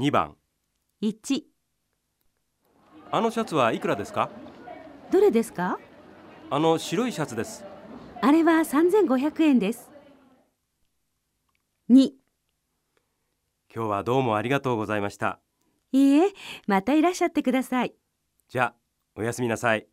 2番。1あのシャツはいくらですか？どれですか？あの白いシャツです。あれは3500円です。2今日はどうもありがとうございました。いいえまたいらっしゃってください。じゃあおやすみなさい。